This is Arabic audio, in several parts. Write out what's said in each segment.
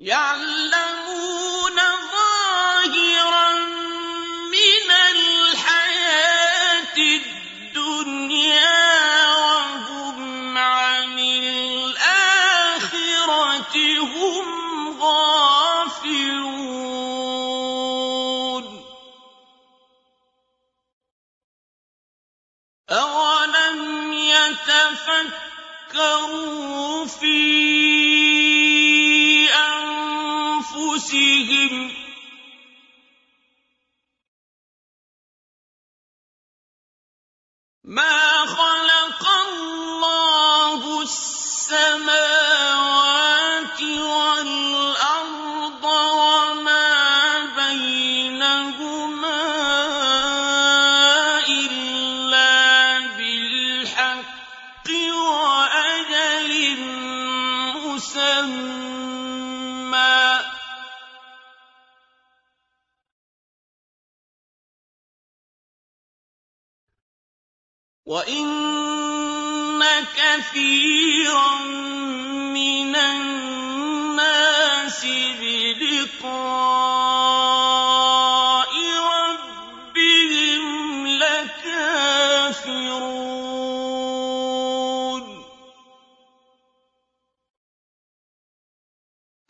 يعلم وَإِنَّ كَثِيرًا مِّنَ النَّاسِ بِلِقَاءِ رَبِّهِمْ لَكَافِرُونَ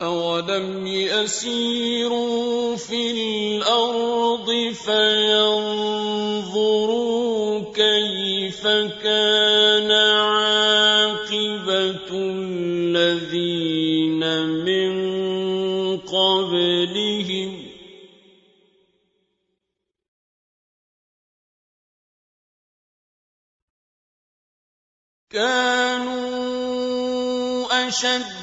أَوَلَمْ يَسِيرُوا أشد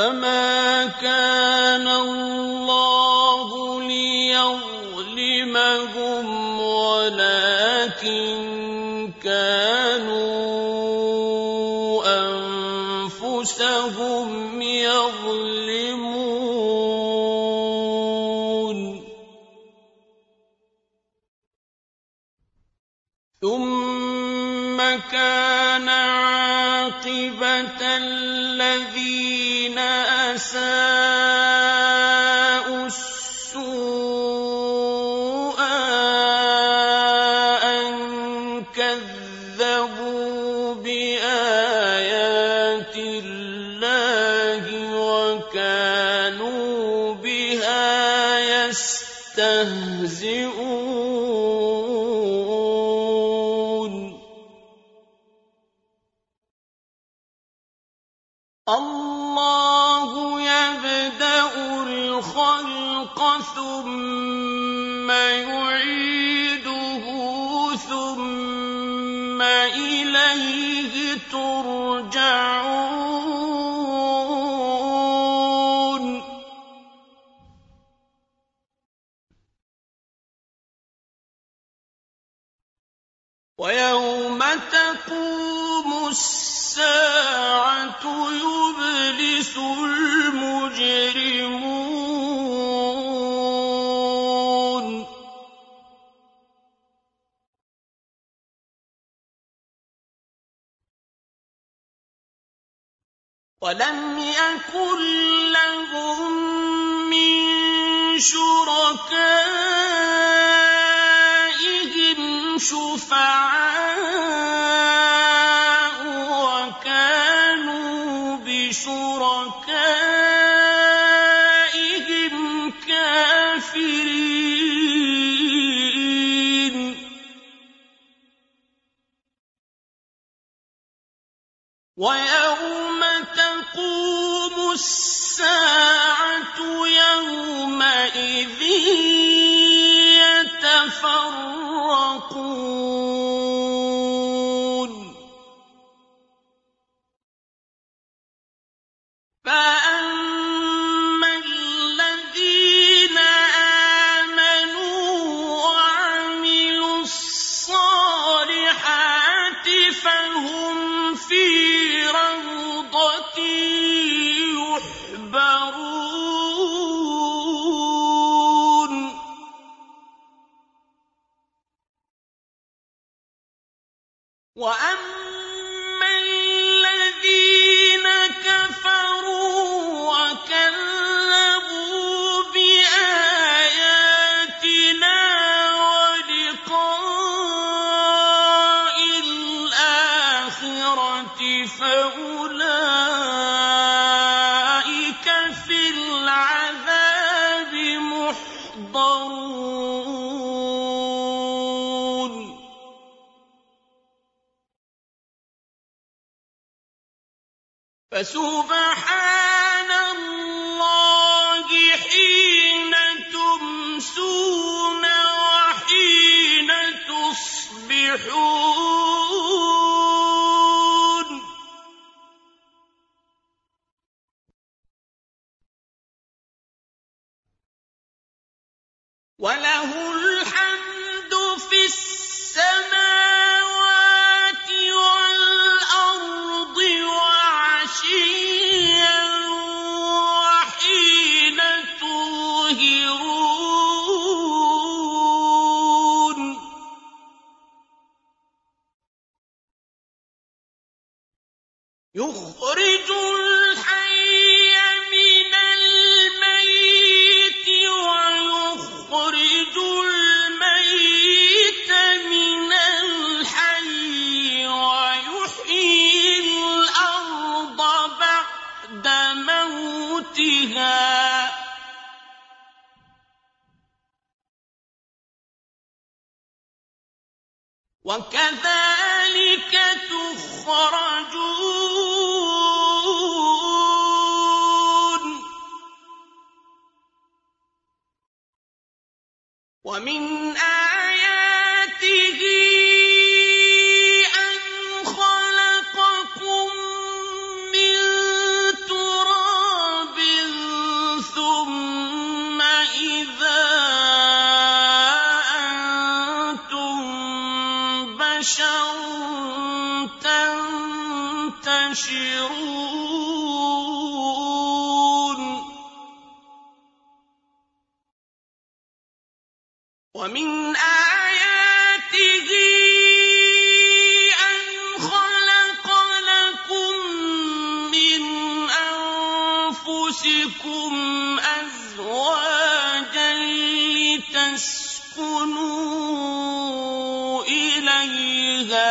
فما كان الله ليظلمهم ولكن الله يبدأ الخلق ثم يعيده. الْكَافِرِينَ فسوف وَكَذَٰلِكَ تُخْرَجُونَ. وَمِنْ لِتَسْكُنُوا إِلَيْهَا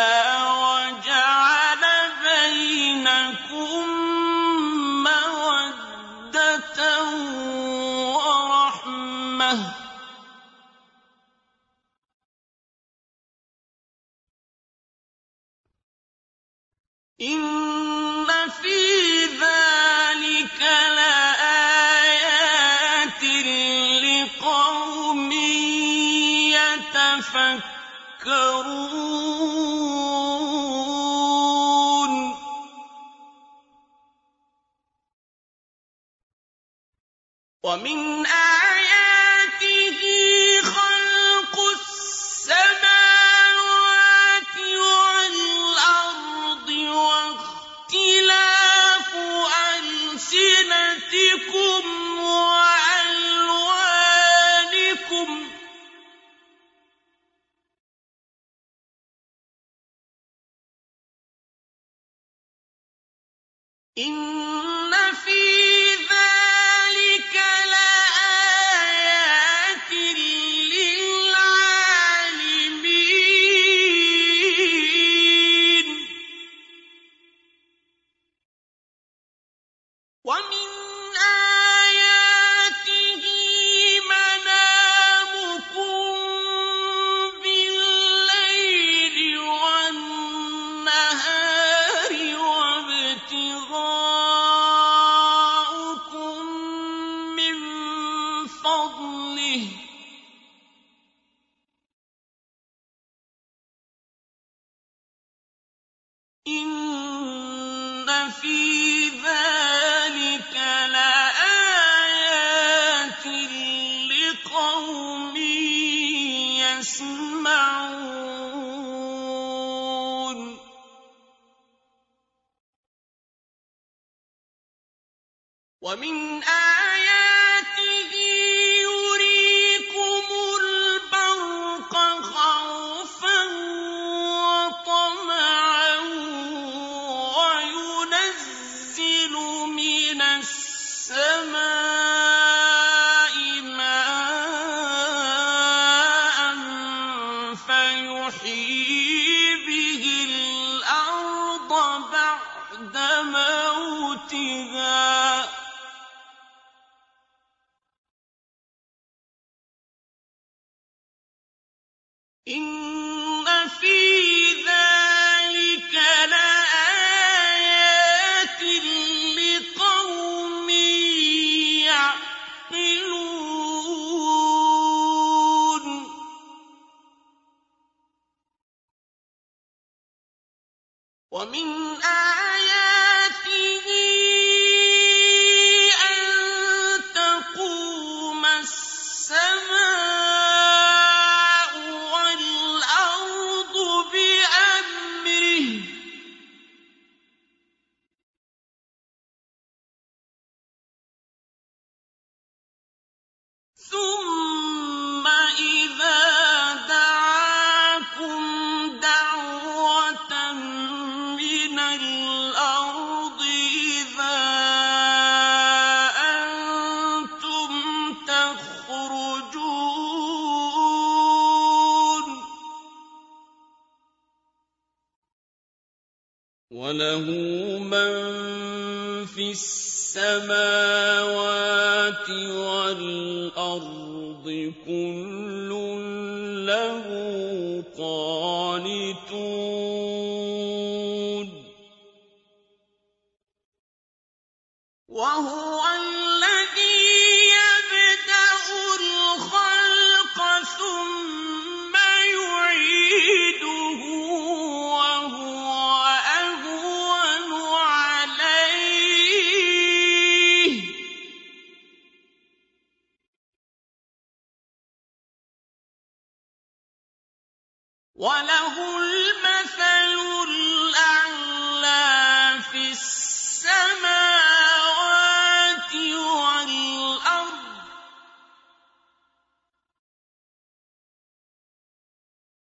ينزل من السماء وله من في السماوات والأرض كل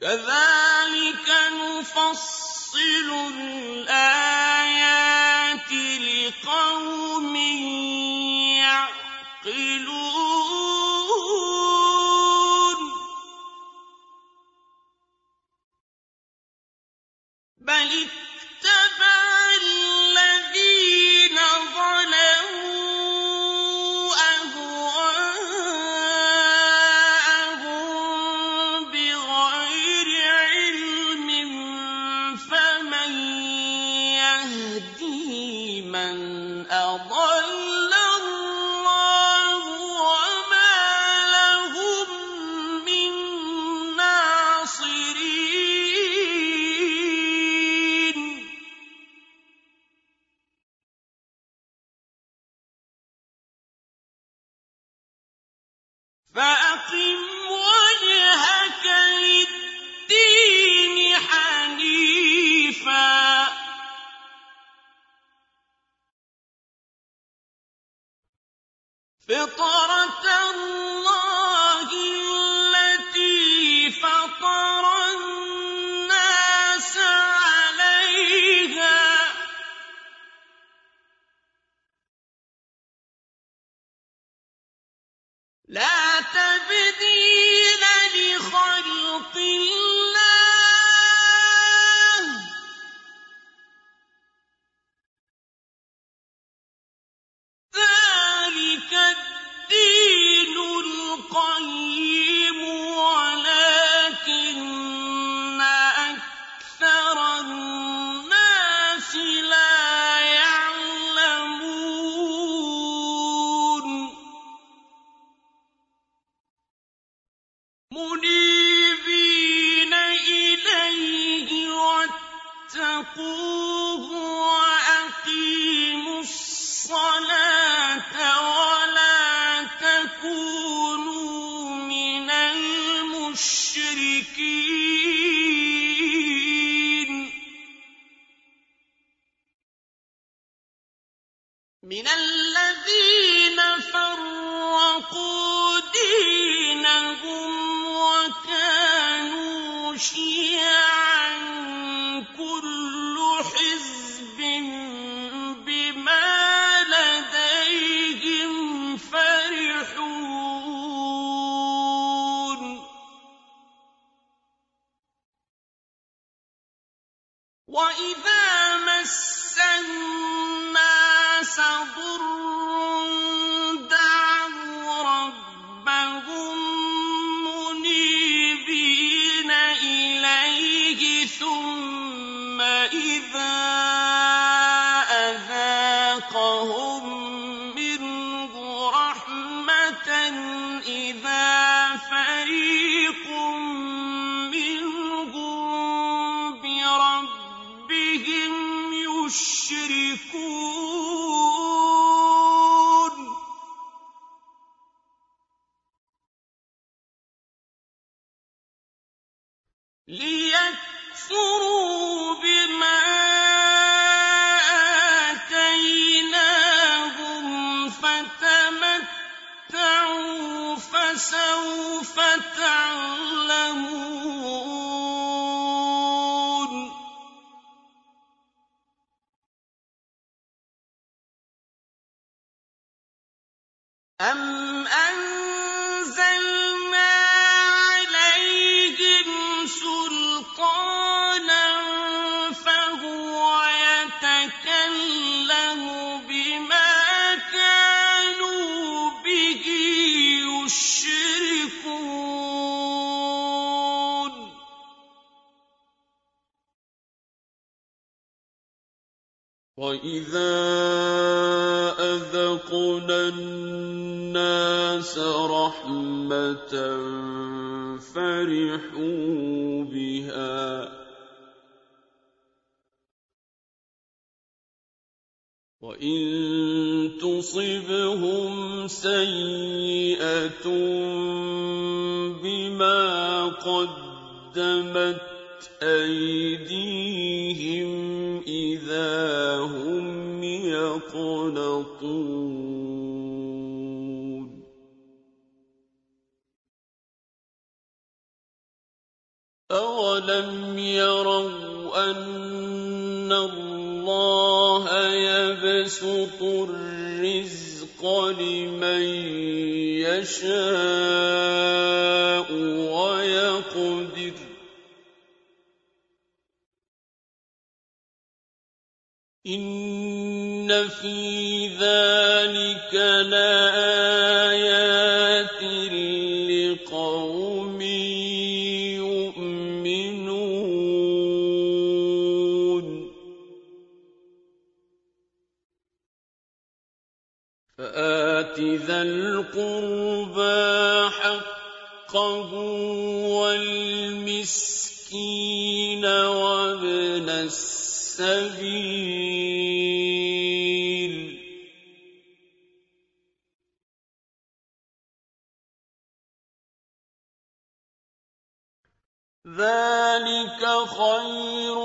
كَذَٰلِكَ نُفَصِّلُ الْآيَاتِ مِنَ الَّذِينَ فَرَّقُوا دِينَهُمْ وَكَانُوا شِيَعًا ۖ. قَدَّمَتْ أَيْدِيهِمْ إِذَا هُمْ يَقْنَطُونَ. أَوَلَمْ يَرَوْا أَنَّ اللَّهَ يَبْسُطُ الرِّزْقَ لِمَن يَشَاءُ إِنَّ فِي ذَٰلِكَ لَآيَاتٍ لِّقَوْمٍ يُؤْمِنُونَ فَآتِ ذَا الْقُرْبَىٰ حَقَّهُ وَالْمِسْكِينَ وَابْنَ السَّبِيلِ ۚ ذَٰلِكَ خَيْرٌ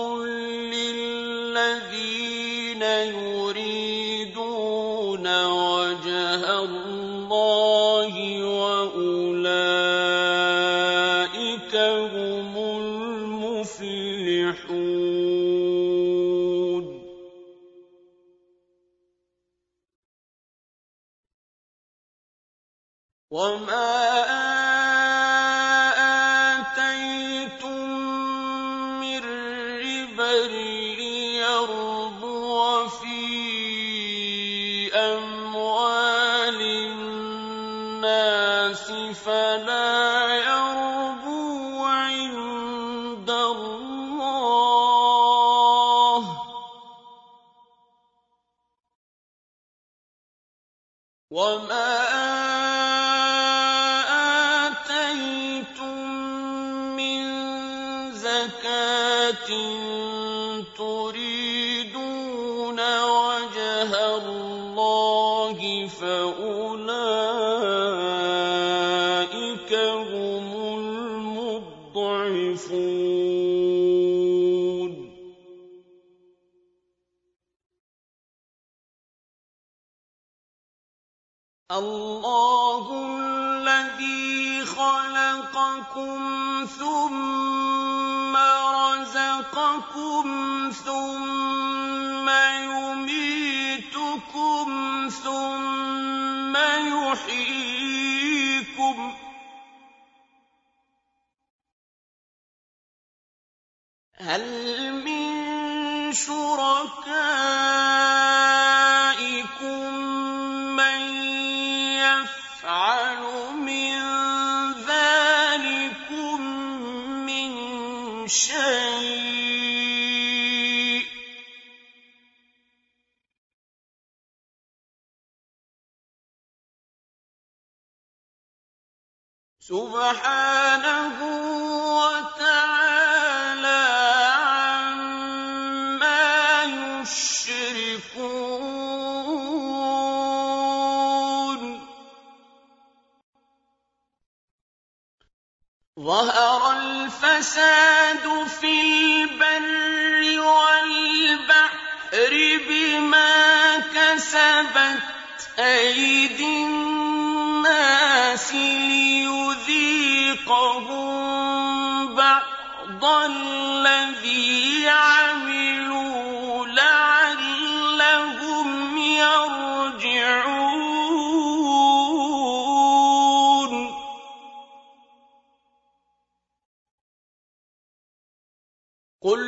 تُرِيدُونَ وَجْهَ اللَّهِ فَأُولَٰئِكَ هُمُ الْمُضْعِفُونَ. اللَّهُ الَّذِي خَلَقَكُمْ ثُمَّ رَزَقَكُمْ ظَهَرَ الْفَسَادُ فِي الْبَرِّ وَالْبَحْرِ بِمَا كَسَبَتْ أَيْدِي النَّاسِ لِيُذِيقَهُم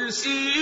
يرسل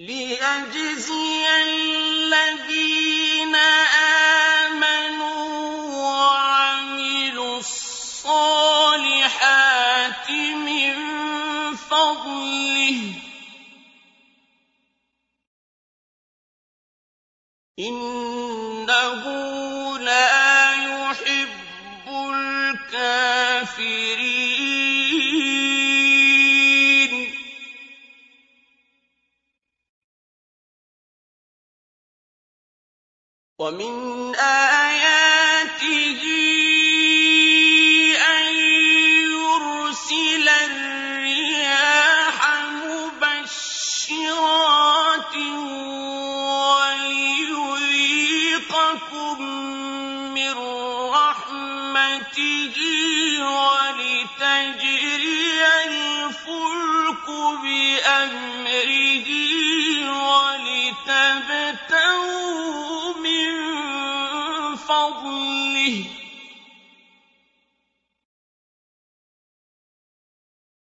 ليجزي الذين آمنوا وعملوا الصالحات من فضله إن من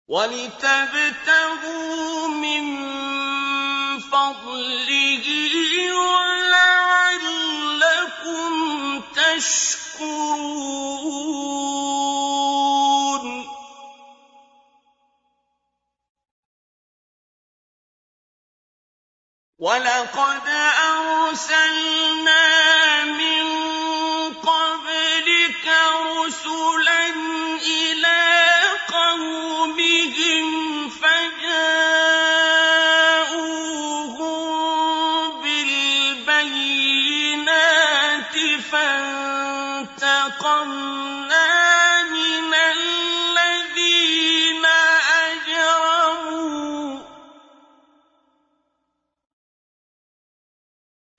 وَلِتَبْتَغُوا مِن فَضْلِهِ وَلَعَلَّكُمْ تَشْكُرُونَ. وَلَقَدْ أَرْسَلْنَا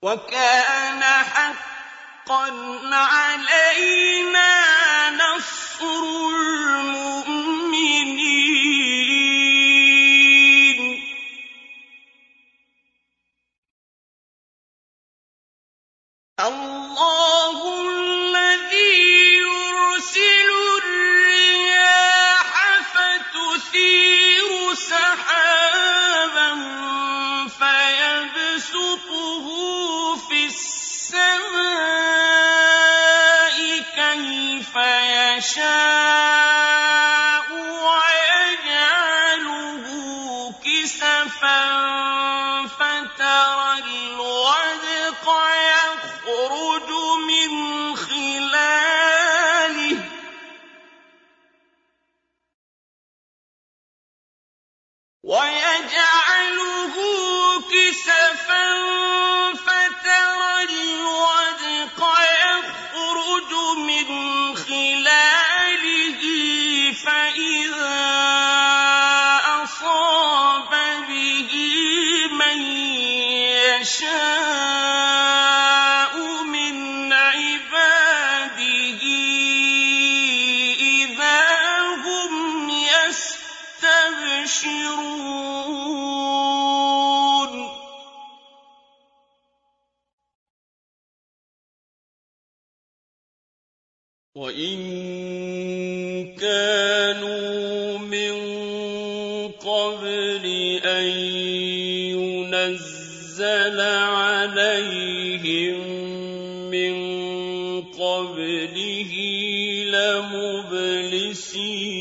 وَكَانَ حَقًّا عَلَيْنَا نَصْرُ الْمُؤْمِنِينَ. يَشَاءُ وإن كانوا من قبل أن ينزل عليهم من قبله لمبلسين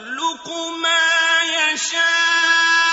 يَخْلُقُ مَا يَشَاءُ ۖ.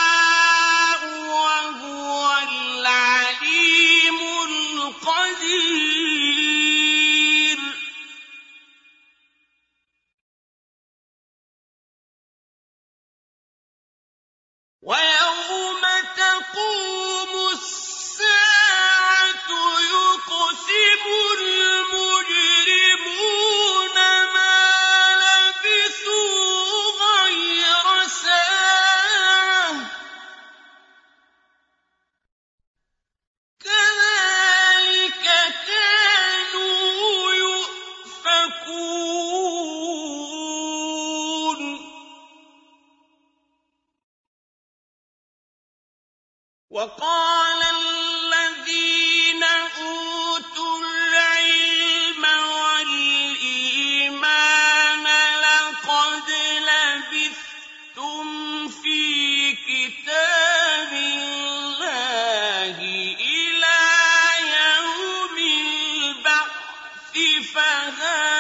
فَهَٰذَا